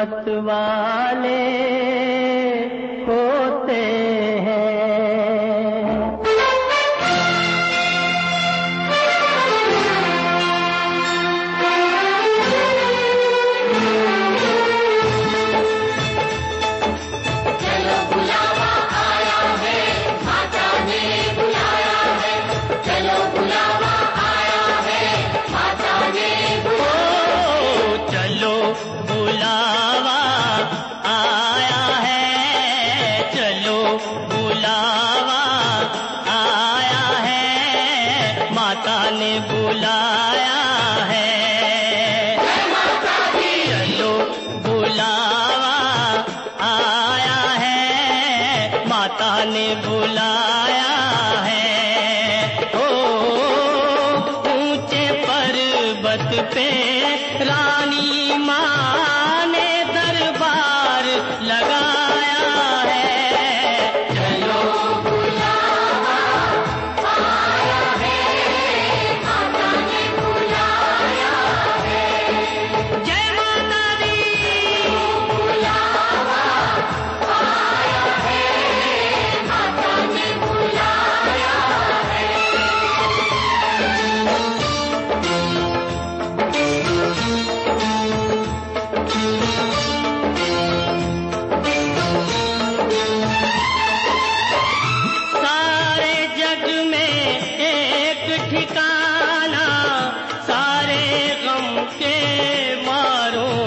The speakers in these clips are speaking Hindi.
मत वाले ने बुलाया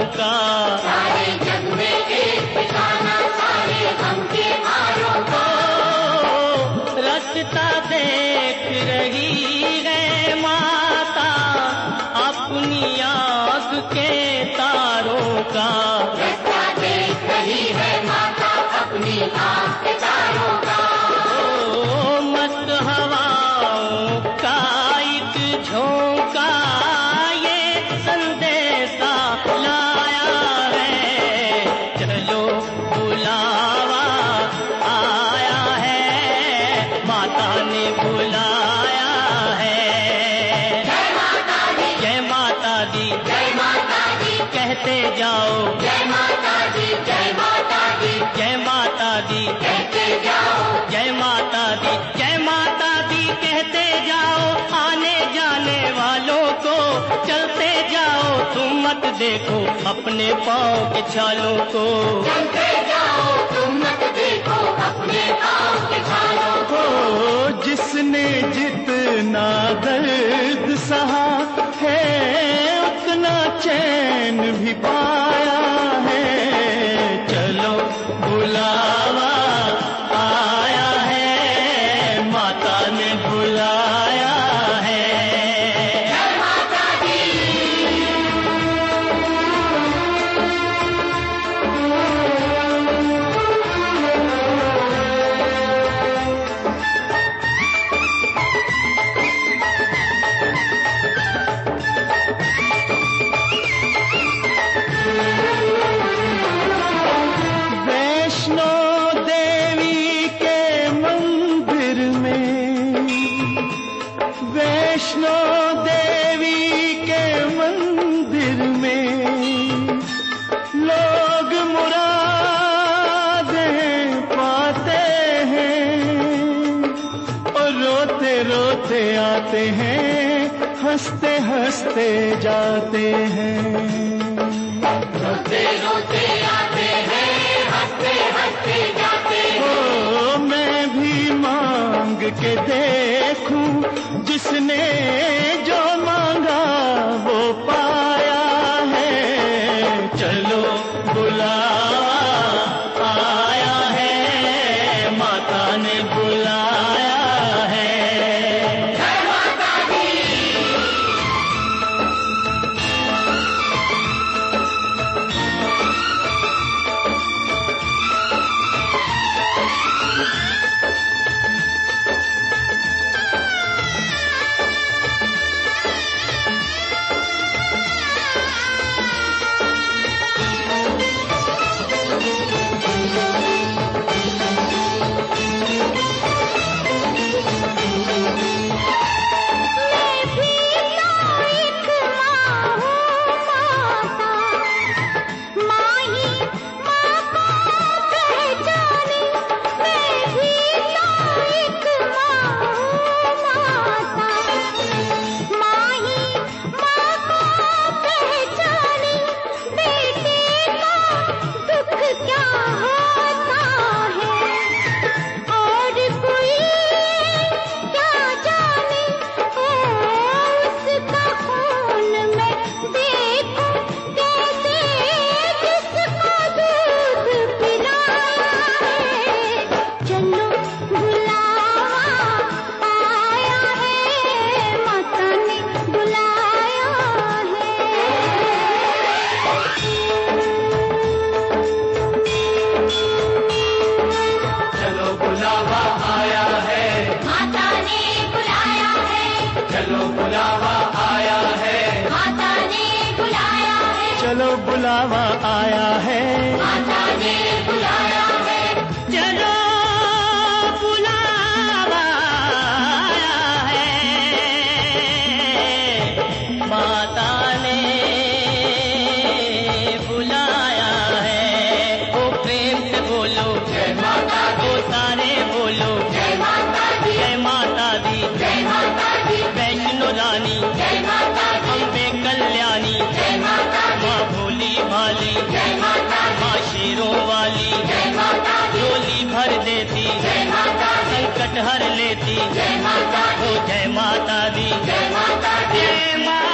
का। सारे जग में एक ठिकाना सारे गम के मारों का। ओ, रास्ता देख रही है माता अपनी आँख के तारों का। रास्ता देख रही है माता अपनी आँख के तारों का। कहते जाओ। जय माता दी जय माता दी जय माता दी कहते जाओ। जय माता दी जय माता दी कहते जाओ। आने जाने वालों को चलते जाओ। तुम मत देखो अपने पाँव के छालों को। चलते जाओ तुम मत देखो अपने पाँव के छालों को। जिसने जितना दर्द सहा है उतना चैन भी पाया आते हैं हँसते हँसते जाते हैं। रोते रोते आते हैं हँसते हँसते जाते हैं। ओ मैं भी मांग के देखूँ जिसने जो छावा आया है। दी जय माता दी जय माता दी। जय माता दी।